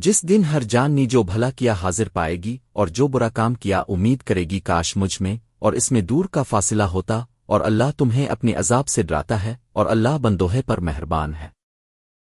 جس دن ہر جان نے جو بھلا کیا حاضر پائے گی اور جو برا کام کیا امید کرے گی کاش مجھ میں اور اس میں دور کا فاصلہ ہوتا اور اللہ تمہیں اپنے عذاب سے ڈراتا ہے اور اللہ بندوہے پر مہربان ہے۔